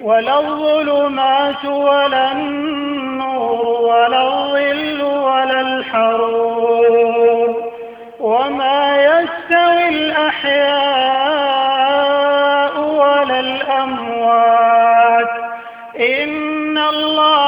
ولا الظلمات ولا النور ولا الظل ولا الحرور وما يستوي الأحياء ولا الأموات إن الله